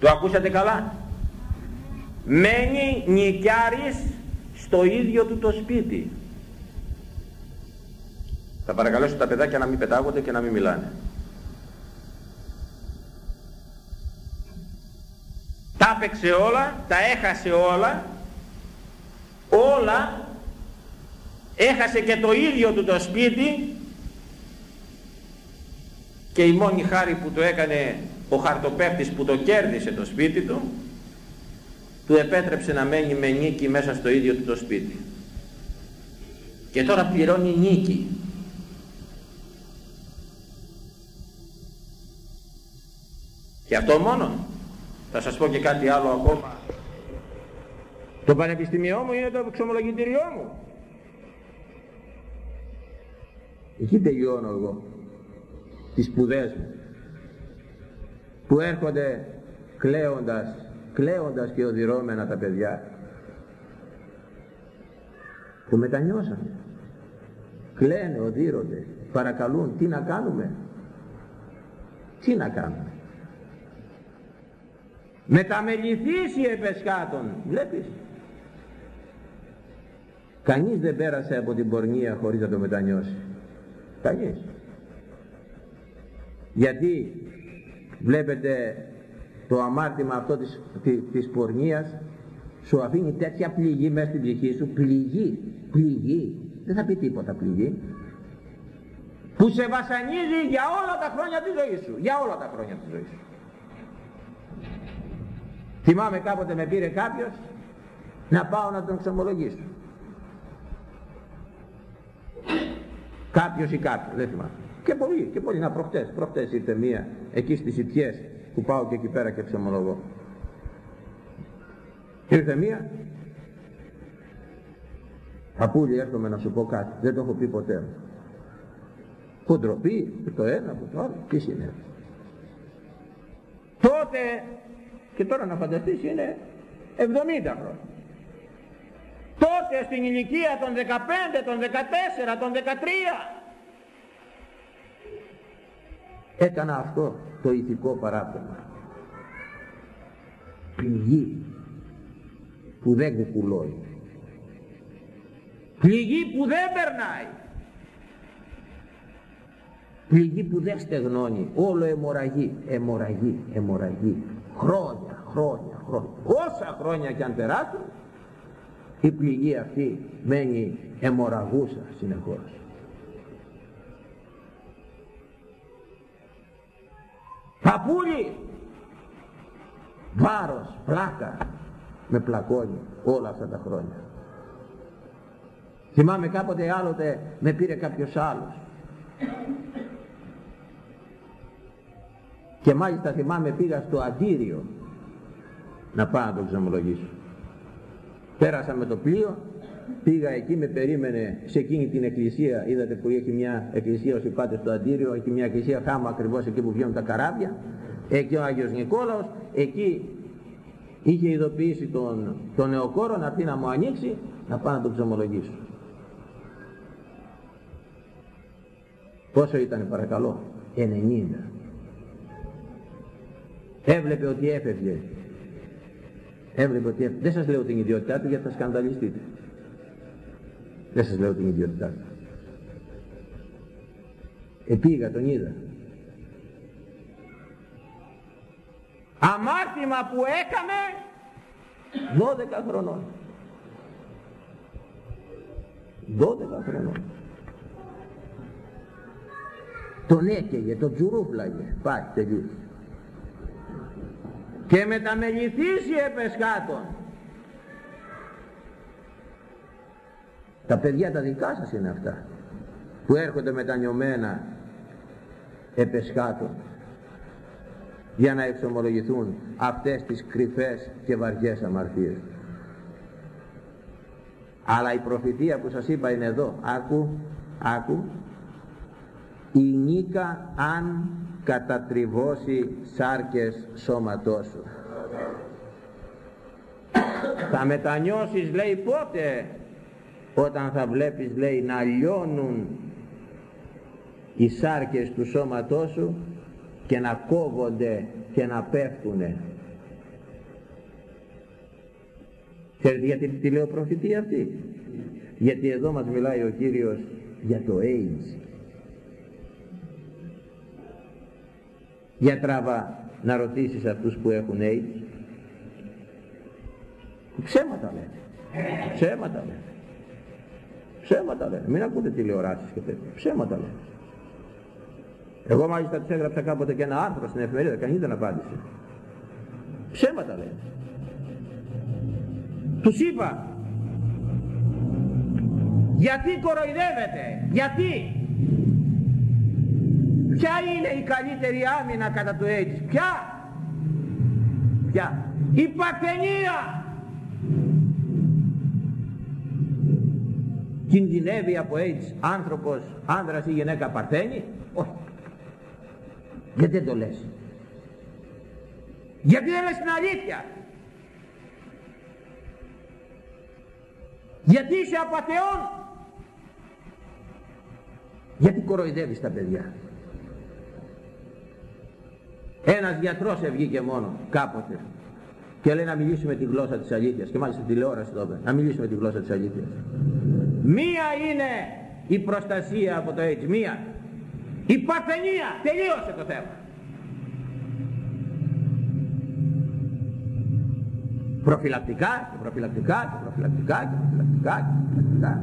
Το ακούσατε καλά; Μένει νοικιάρης στο ίδιο του το σπίτι. Θα παρακαλέσω τα παιδάκια να μην πετάγονται και να μην μιλάνε. Τα έπαιξε όλα, τα έχασε όλα, όλα, έχασε και το ίδιο του το σπίτι και η μόνη χάρη που το έκανε ο χαρτοπέφτης που το κέρδισε το σπίτι του του επέτρεψε να μένει με νίκη μέσα στο ίδιο του το σπίτι. Και τώρα πληρώνει νίκη. Και αυτό μόνο θα σας πω και κάτι άλλο ακόμα. Το πανεπιστημιό μου είναι το εξομολογητήριό μου. Εκεί τελειώνω εγώ. Τις σπουδές μου που έρχονται κλαίοντας, κλαίοντας και οδυρώμενα τα παιδιά που μετανιώσανε. Κλαίνε, οδύρονται παρακαλούν τι να κάνουμε; Τι να κάνουμε; Μεταμεληθήσει επεσκάτων βλέπεις. Κανείς δεν πέρασε από την πορνεία χωρίς να το μετανιώσει. Κανείς. Γιατί βλέπετε το αμάρτημα αυτό της, της, της πορνείας. Σου αφήνει τέτοια πληγή μέσα στην ψυχή σου. Πληγή, πληγή. Δεν θα πει τίποτα πληγή. Που σε βασανίζει για όλα τα χρόνια της ζωής σου. Για όλα τα χρόνια της ζωής σου. Θυμάμαι κάποτε με πήρε κάποιος να πάω να τον ξομολογήσω. Κάποιος ή κάποιος δεν θυμάμαι και πολλοί, και πολλοί, να προχτές, προχτές ήρθε μία εκεί στις Ιτιές που πάω και εκεί πέρα και ξεμολογώ. Ήρθε μία, Παπούλη έρχομαι να σου πω κάτι, δεν το έχω πει ποτέ. Που ντροπή, το ένα, που το άλλο, τι συνέβη. Τότε, και τώρα να φανταστείς είναι 70 χρόνια. Τότε στην ηλικία των 15, των 14, των 13, έκανα αυτό το ηθικό παράπτωμα πληγή που δεν κουκουλώει πληγή που δεν περνάει. Πληγή που δεν στεγνώνει. Όλο αιμορραγή αιμορραγή, αιμορραγή. Χρόνια, χρόνια, χρόνια. Όσα χρόνια και αν περάσουν η πληγή αυτή μένει αιμορραγούσα συνεχώς Παπούλι, βάρος, πλάκα, με πλακώνει όλα αυτά τα χρόνια. Θυμάμαι κάποτε άλλοτε με πήρε κάποιος άλλος. Και μάλιστα θυμάμαι πήγα στο αντίριο να πάω να τον ξαμολογήσω. Πέρασα με το πλοίο πήγα εκεί, με περίμενε σε εκείνη την εκκλησία, είδατε που έχει μια εκκλησία όσοι πάτε στο Αντίριο, έχει μια εκκλησία χάμα ακριβώς εκεί που βγαίνουν τα καράβια, εκεί ο Άγιος Νικόλαος, εκεί είχε ειδοποιήσει τον, τον νεοκόρο να πει να μου ανοίξει, να πάω να τον ξομολογήσω. Πόσο ήταν παρακαλώ, 90. Έβλεπε ότι έφευγε. Έβλεπε ότι έφευγε. Δεν σας λέω την ιδιότητά του γιατί θα σκανδαλιστείτε. Δεν σας λέω την ιδιότητά του. Επήγα, τον είδα. Αμάρτημα που έκαμε 12 χρονών. 12 χρονών. Τον έκαιγε, τον τζουρούφλαγε. Πάει, τελείωσε. Και μεταμεληθήσει επεσχάτων Τα παιδιά τα δικά σας είναι αυτά που έρχονται μετανιωμένα επεσχάτων για να εξομολογηθούν αυτές τις κρυφές και βαριές αμαρτίες. Αλλά η προφητεία που σας είπα είναι εδώ. Άκου, άκου. Η νίκα αν κατατριβώσει σάρκες σώματός σου. Θα μετανιώσεις λέει πότε; Όταν θα βλέπεις λέει να λιώνουν οι σάρκες του σώματός σου και να κόβονται και να πέφτουνε Ξέρετε γιατί τη λέω προφητεία αυτή; Γιατί εδώ μας μιλάει ο Κύριος για το AIDS. Για τράβα να ρωτήσεις αυτούς που έχουν AIDS. Ψέματα λένε. Ψέματα λένε. Ψέματα λένε. Μην ακούτε τηλεοράσεις και τέτοια. Ψέματα λένε. Εγώ μάλιστα τους έγραψα κάποτε και ένα άρθρο στην εφημερίδα, κανείς δεν απάντησε. Ψέματα λένε. Τους είπα, γιατί κοροϊδεύετε, γιατί; Ποια είναι η καλύτερη άμυνα κατά του AIDS, ποια; Ποια; Η παθενία. Κινδυνεύει από AIDS άνθρωπος, άνδρας ή γυναίκα παρθένει. Όχι. Γιατί δεν το λες; Γιατί δεν λες την αλήθεια; Γιατί είσαι απατεών. Γιατί κοροϊδεύεις τα παιδιά; Ένας γιατρός ευγήκε μόνο κάποτε και λέει να μιλήσουμε τη γλώσσα της αλήθειας και μάλιστα τηλεόραση εδώ να μιλήσουμε τη γλώσσα της αλήθειας. Μία είναι η προστασία από το AIDS, μία. Η παρθενία, τελείωσε το θέμα. Προφυλακτικά και προφυλακτικά και προφυλακτικά και προφυλακτικά και προφυλακτικά.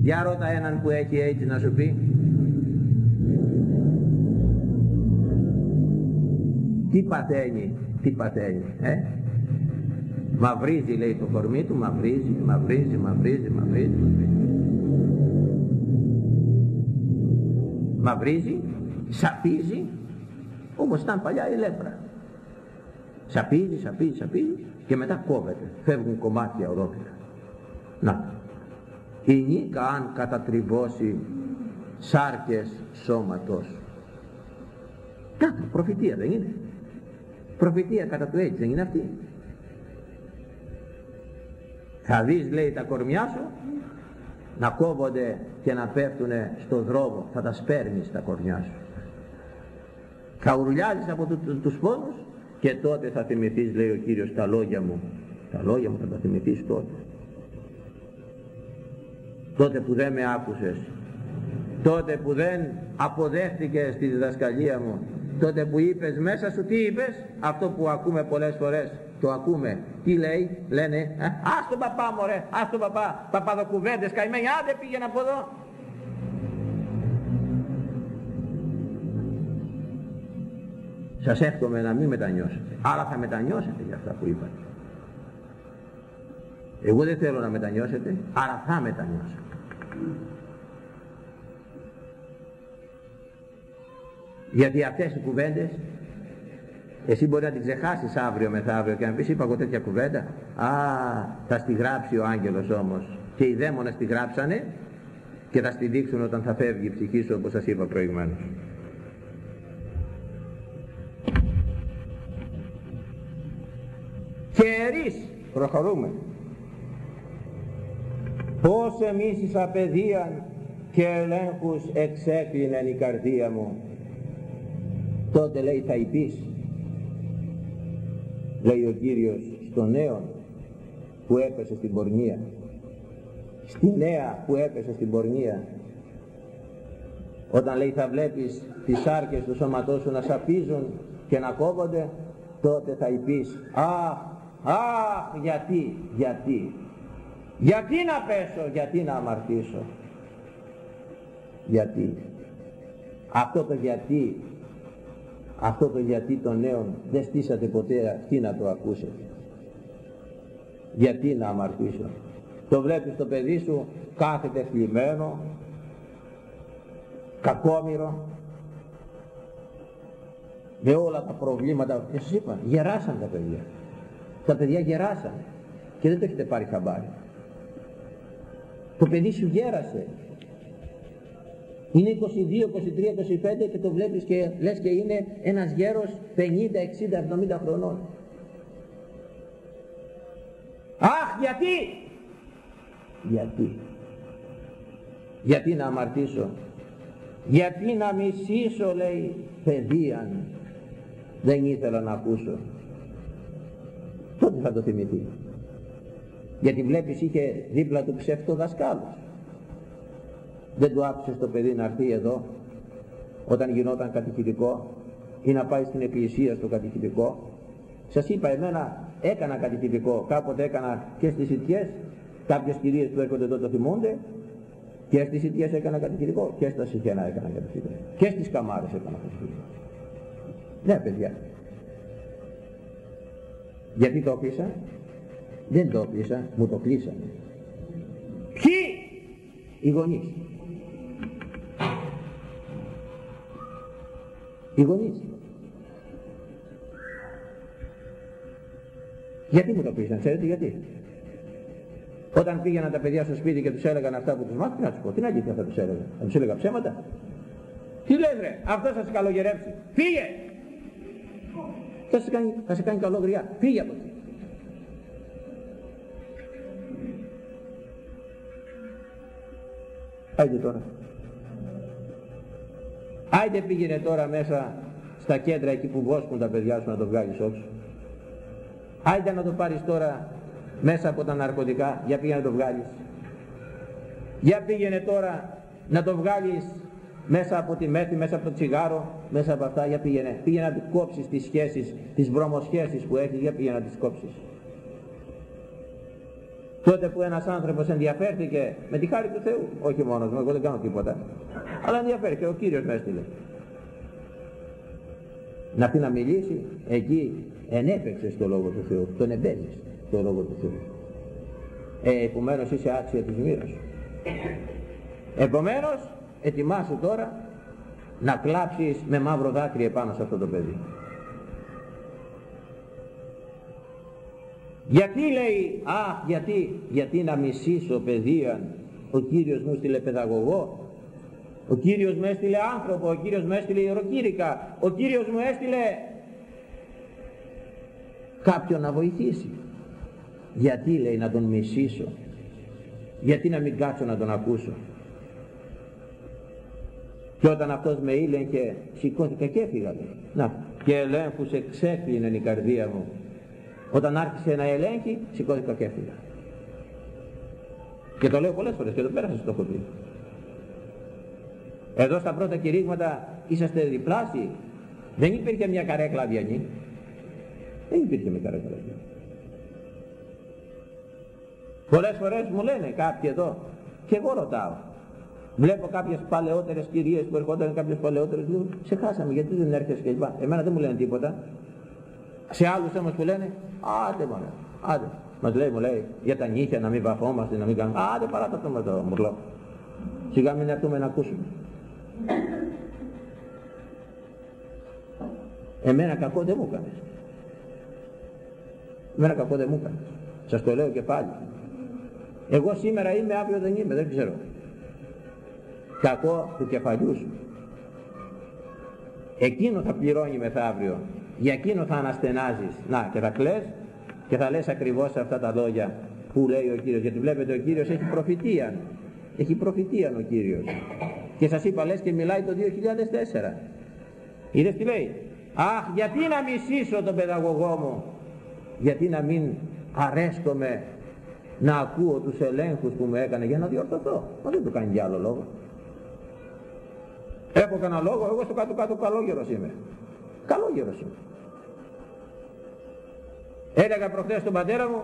Για ρώτα έναν που έχει έτσι να σου πει. Τι παθαίνει, τι παθαίνει, ε; Μαυρίζει λέει το κορμί του, μαυρίζει, μαυρίζει, μαυρίζει, μαυρίζει, μαυρίζει. Μαυρίζει, σαπίζει, όπως ήταν παλιά η λέπρα. Σαπίζει, σαπίζει, σαπίζει και μετά κόβεται. Φεύγουν κομμάτια ολόκληρα. Να. Η νίκα αν κατατριβώσει σάρκες σώματος. Κάτω, προφητεία δεν είναι. Προφητεία κατά του έτσι δεν είναι αυτή. Θα δεις λέει τα κορμιά σου να κόβονται και να πέφτουνε στο δρόμο. Θα τα σπέρνεις τα κορμιά σου. Θα ουρλιάζεις από του, του, τους πόνους και τότε θα θυμηθείς λέει ο Κύριος τα λόγια μου. Τα λόγια μου θα τα θυμηθείς τότε. Τότε που δεν με άκουσες. Τότε που δεν αποδέχτηκες τη διδασκαλία μου. Τότε που είπες μέσα σου τι είπες; Αυτό που ακούμε πολλές φορές. Το ακούμε. Τι λέει. Λένε. «Ε, ας τον παπά μωρέ. Ας τον παπά. Παπαδοκουβέντες καημένοι. Άντε πήγαινε από εδώ. Σας εύχομαι να μην μετανιώσετε. Άρα θα μετανιώσετε για αυτά που είπατε. Εγώ δεν θέλω να μετανιώσετε, άρα θα μετανιώσετε. Γιατί αυτές οι κουβέντες εσύ μπορεί να την ξεχάσεις αύριο μεθαύριο και να πεις είπα εγώ τέτοια κουβέντα. Α, θα στη γράψει ο άγγελος όμως. Και οι δαίμονες τη γράψανε και θα στη δείξουν όταν θα φεύγει η ψυχή σου όπως σας είπα προηγουμένως. και ερείς προχωρούμε πως εμείς εις απαιδείαν και ελέγχους εξέκλεινεν η καρδία μου τότε λέει θα υπείς λέει ο Κύριος στο νέο που έπεσε στην πορνεία στη νέα που έπεσε στην πορνεία όταν λέει θα βλέπεις τις άρκες του σώματός σου να σαπίζουν και να κόβονται τότε θα υπείς αχ Αχ, γιατί, γιατί. Γιατί να πέσω, γιατί να αμαρτήσω. Γιατί. Αυτό το γιατί, αυτό το γιατί των νέων δεν στήσατε ποτέ αυτή να το ακούσετε. Γιατί να αμαρτήσω. Το βλέπεις το παιδί σου κάθεται θλιμμένο, κακόμοιρο, με όλα τα προβλήματα. Και σας είπα, γεράσαν τα παιδιά τα παιδιά γεράσανε και δεν το έχετε πάρει χαμπάρι. Το παιδί σου γέρασε. Είναι 22, 23, 25 και το βλέπεις και λες και είναι ένας γέρος 50, 60, 70 χρονών. Αχ, γιατί! Γιατί; Γιατί να αμαρτήσω; Γιατί να μισήσω, λέει, παιδείαν δεν ήθελα να ακούσω τότε θα το θυμηθεί γιατί βλέπεις είχε δίπλα του ψεύτο δασκάλους δεν του άφησε το παιδί να έρθει εδώ όταν γινόταν κατηχητικό ή να πάει στην εκκλησία στο κατηχητικό σας είπα εμένα έκανα κατηχητικό κάποτε έκανα και στις ιτιές κάποιες κυρίες που έρχονται εδώ το θυμούνται. Και στις ιτιές έκανα κατηχητικό και στα συχένα έκανα κατηχητικό και στις καμάρες έκανα κατηχητικό ναι παιδιά. Γιατί το κλείσα δεν το κλείσα μου το κλείσανε. Ποιοι; Οι γονείς οι γονείς γιατί μου το κλείσανε ξέρετε γιατί όταν πήγαιναν τα παιδιά στο σπίτι και τους έλεγαν αυτά που τους μάθουν, να τους πω, τι να γίνει θα τους έλεγα, θα τους έλεγα ψέματα. Τι λες ρε, αυτό θα σε καλογερέψει, φύγε! Θα σε κάνει, θα σε κάνει καλό γριά, φύγε από εκεί. Άιντε τώρα. Άιντε πήγαινε τώρα μέσα στα κέντρα εκεί που βόσκουν τα παιδιά σου να το βγάλεις όξω. Άιντε να το πάρεις τώρα μέσα από τα ναρκωτικά, για πήγαινε να το βγάλεις. Για πήγαινε τώρα να το βγάλεις μέσα από τη μέθη, μέσα από το τσιγάρο, μέσα από αυτά, για πήγαινε. Πήγαινε να κόψεις τις σχέσεις, τις βρωμοσχέσεις που έχεις, για πήγαινε να τις κόψεις. Τότε που ένας άνθρωπος ενδιαφέρθηκε με τη χάρη του Θεού, όχι μόνος μου, εγώ δεν κάνω τίποτα, αλλά ενδιαφέρθηκε, ο Κύριος με έστειλε. Να πει να μιλήσει, εκεί ενέπαιξε στο Λόγο του Θεού, τον εμπέζεις στο Λόγο του Θεού. Ε, επομένως είσαι άξια της μοίρας σου. Επομένως, ετοιμάσου τώρα να κλάψεις με μαύρο δάκρυ επάνω σε αυτό το παιδί. Γιατί λέει, αχ γιατί, γιατί να μισήσω παιδεία, ο Κύριος μου έστειλε παιδαγωγό, ο Κύριος μου έστειλε άνθρωπο, ο Κύριος μου έστειλε ιεροκήρυκα, ο Κύριος μου έστειλε κάποιον να βοηθήσει. Γιατί λέει να τον μισήσω, γιατί να μην κάτσω να τον ακούσω. Και όταν αυτός με ήλεγχε σηκώθηκα και έφυγα. Να, και ελέγχους εξέκλεινε η καρδία μου όταν άρχισε να ελέγχει, σηκώθηκα και έφυγα. Και το λέω πολλές φορές και το πέρασα στο έχω πει. Εδώ στα πρώτα κηρύγματα είσαστε διπλάσιοι. Δεν υπήρχε μια καρέκλα αδιανή. Δεν υπήρχε μια καρέκλα αδιανή. Πολλές φορές μου λένε κάποιοι εδώ και εγώ ρωτάω. Βλέπω κάποιες παλαιότερες κυρίες που ερχόταν κάποιες παλαιότερες λέω σε χάσαμε γιατί δεν έρχεσαι και λοιπά. Εμένα δεν μου λένε τίποτα. Σε άλλους όμως που λένε Άντε μωρέ, άντε. Μας λέει, μου λέει, για τα νύχια να μην βαφόμαστε, να μην κάνουμε. Άντε παράτα το με το μουρλό. Σιγά μην έρθουμε να ακούσουμε. Εμένα κακό δεν μου έκανες. Εμένα κακό δεν μου έκανες. Σας το λέω και πάλι. Εγώ σήμερα είμαι, αύριο δεν είμαι, δεν ξέρω. Κακό του κεφαλιού σου. Εκείνο θα πληρώνει μεθαύριο για εκείνο θα αναστενάζεις. Να και θα κλαις και θα λες ακριβώς αυτά τα λόγια που λέει ο Κύριος. Γιατί βλέπετε ο Κύριος έχει προφητεία. Έχει προφητεία ο Κύριος. Και σας είπα λες και μιλάει το 2004 είδες τι λέει; Αχ γιατί να μισήσω τον παιδαγωγό μου; Γιατί να μην αρέσκομαι να ακούω τους ελέγχους που μου έκανε για να διορθωθώ; Μα δεν το κάνει για άλλο λόγο. Έχω κανένα λόγο εγώ στο κάτω κάτω καλόγερος είμαι καλόγερος είμαι Έλεγα προχθές στον πατέρα μου,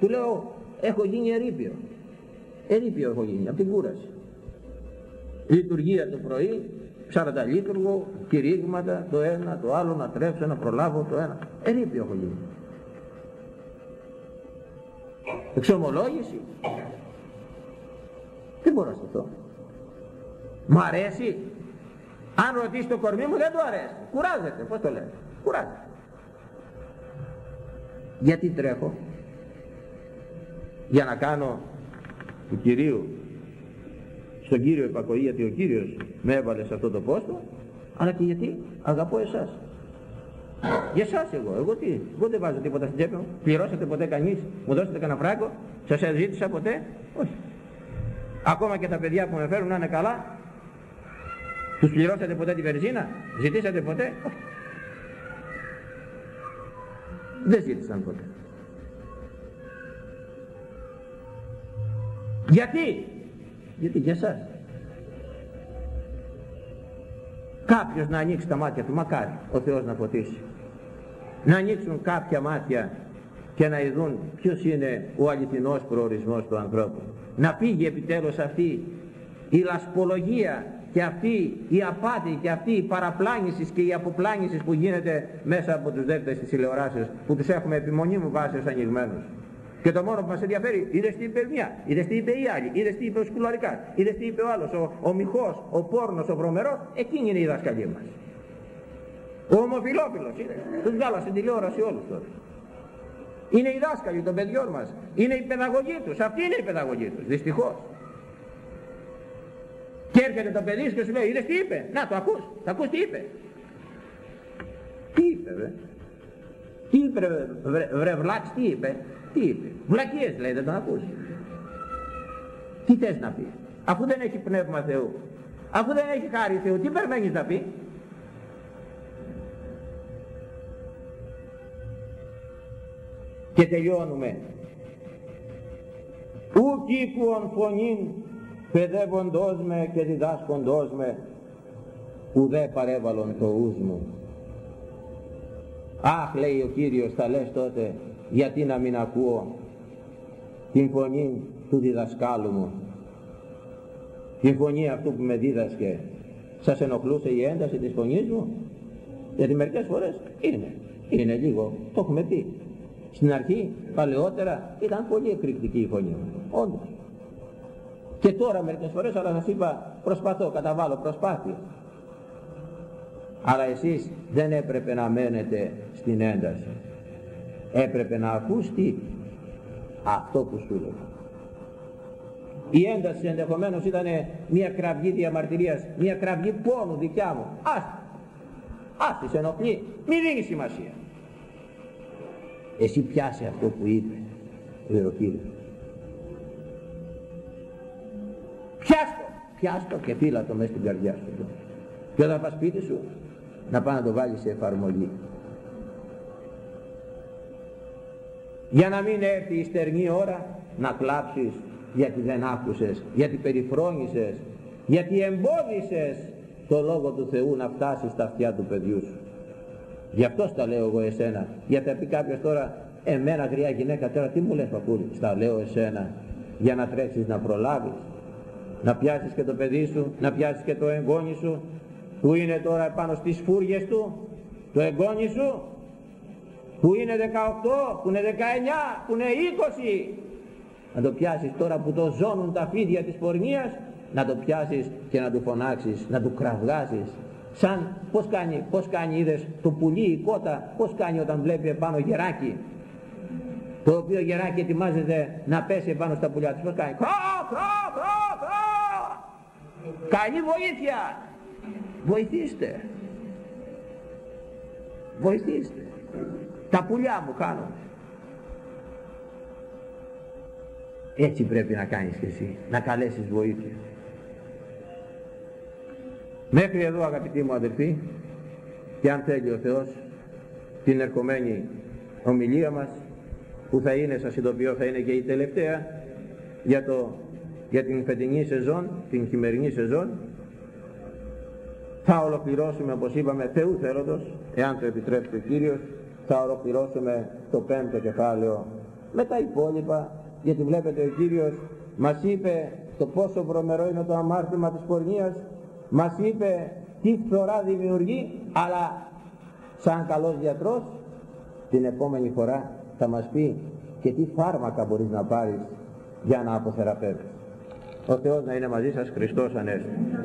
του λέω, έχω γίνει ερήπιο. Ερήπιο έχω γίνει, από την κούραση. Λειτουργία το πρωί, 40 λίτουργο, κηρύγματα, το ένα, το άλλο, να τρέψω, να προλάβω το ένα. Ερήπιο έχω γίνει. Εξομολόγηση. Τι μπορώ να σταθώ. Μ' αρέσει. Αν ρωτήσεις το κορμί μου δεν του αρέσει. Κουράζεται, πώς το λένε. Κουράζεται. Γιατί τρέχω; Για να κάνω του Κυρίου στον Κύριο υπακοή γιατί ο Κύριος με έβαλε σε αυτό το πόστο αλλά και γιατί αγαπώ εσάς για εσάς εγώ, εγώ τι, εγώ δεν βάζω τίποτα στην τσέπη μου, πληρώσατε ποτέ κανείς, μου δώσετε κανένα φράγκο, σας ζήτησα ποτέ, όχι. Ακόμα και τα παιδιά που με φέρουν να είναι καλά, τους πληρώσατε ποτέ τη βενζίνα, ζητήσατε ποτέ, όχι. Δεν ζήτησαν ποτέ. Γιατί, γιατί για εσάς. Κάποιος να ανοίξει τα μάτια του, μακάρι ο Θεός να φωτίσει. Να ανοίξουν κάποια μάτια και να ειδούν ποιος είναι ο αληθινός προορισμός του ανθρώπου. Να πήγε επιτέλους αυτή η λασπολογία και αυτή η απάτη και αυτή η παραπλάνησης και η αποπλάνησης που γίνεται μέσα από τους δέκτες της τηλεοράσεως που τους έχουμε επιμονή μου βάσει ως ανοιγμένους. Και το μόνο που μας ενδιαφέρει, είδες τι είπε μια, είδες τι είπε η άλλη, είδες τι είπε ο Σκουλαρικάς, είδες τι είπε ο άλλος, ο, ο Μιχός, ο Πόρνος, ο Βρωμερός, εκείνη είναι η δασκαλία μας. Ο ομοφιλόφιλος, είναι, τους βγάλα στην τηλεόραση όλους τώρα. Είναι οι δάσκαλοι των παιδιών μας, είναι η παιδαγωγή τους, αυτή είναι η παιδαγωγή τους, δυστυχώς. Και έρχεται το παιδί και σου λέει, είδες τι είπε, να το ακούς, θα ακούς τι είπε. Τι είπε, βρε; Τι είπε, βρε, βρε βλάξ, τι είπε; Τι είπε; Βλακίες λέει, δεν τον ακούς. Τι θες να πει; Αφού δεν έχει πνεύμα Θεού. Αφού δεν έχει χάρη Θεού, τι περιμένεις να πει; Και τελειώνουμε. Ουκ ήκουον φωνήν παιδεύοντός με και διδάσκοντός με ουδέ παρέβαλον το ούς μου. Αχ λέει ο Κύριος θα λες τότε γιατί να μην ακούω την φωνή του διδασκάλου μου. Την φωνή αυτού που με δίδασκε σας ενοχλούσε η ένταση της φωνής μου; Γιατί μερικές φορές είναι είναι λίγο, το έχουμε πει. Στην αρχή, παλαιότερα ήταν πολύ εκρηκτική η φωνή μου όντως και τώρα μερικές φορές αλλά σας είπα προσπαθώ, καταβάλω προσπάθεια αλλά εσείς δεν έπρεπε να μένετε στην ένταση έπρεπε να ακούστη αυτό που σου λέω. Η ένταση ενδεχομένως ήταν μια κραυγή διαμαρτυρίας, μια κραυγή πόνου δικιά μου. Άστη, άστη σε ενοχλεί, μη δίνει σημασία. Εσύ πιάσε αυτό που είπε ο Ιεροκύριος. Πιάστο, πιάστο και φύλα το μέσα στην καρδιά σου. Και όταν πας σπίτι σου, να πάει να το βάλεις σε εφαρμογή. για να μην έρθει η στερνή ώρα να κλάψεις γιατί δεν άκουσες, γιατί περιφρόνησες, γιατί εμπόδισες το Λόγο του Θεού να φτάσει στα αυτιά του παιδιού σου. Γι' αυτό στα λέω εγώ εσένα. Γιατί θα πει κάποιος τώρα, εμένα γριά γυναίκα τώρα τι μου λες παππούλη; Στα λέω εσένα για να τρέξεις να προλάβεις. Να πιάσεις και το παιδί σου, να πιάσεις και το εγγόνι σου που είναι τώρα πάνω στις φούργες του, το εγγόνι σου που είναι 18, που είναι 19, που είναι 20. Να το πιάσεις τώρα που το ζώνουν τα φίδια της πορνείας, να το πιάσεις και να του φωνάξεις, να του κραυγάσεις. Σαν πώς κάνει, πώς κάνει είδες το πουλί η κότα, πώς κάνει όταν βλέπει επάνω γεράκι. Το οποίο γεράκι ετοιμάζεται να πέσει επάνω στα πουλιά της. Πώς κάνει. Κρό, κρό, κρό, κρό. Καλή βοήθεια. Βοηθήστε. Βοηθήστε. Τα πουλιά μου κάνουν. Έτσι πρέπει να κάνεις και εσύ, να καλέσεις βοήθεια. Μέχρι εδώ αγαπητοί μου αδελφοί, και αν θέλει ο Θεός, την ερχομένη ομιλία μας, που θα είναι, σας ειδοποιώ, θα είναι και η τελευταία, για, το, για την φετινή σεζόν, την χειμερινή σεζόν, θα ολοκληρώσουμε, όπως είπαμε, Θεού θέλοντος, εάν το επιτρέψει ο Κύριος, θα ολοκληρώσουμε το πέμπτο κεφάλαιο με τα υπόλοιπα γιατί βλέπετε ο Κύριος μας είπε το πόσο βρωμερό είναι το αμάρτημα της πορνείας μας είπε τι φθορά δημιουργεί αλλά σαν καλός γιατρός την επόμενη φορά θα μας πει και τι φάρμακα μπορείς να πάρεις για να αποθεραπεύεις. Ο Θεός να είναι μαζί σας Χριστός Ανέστη.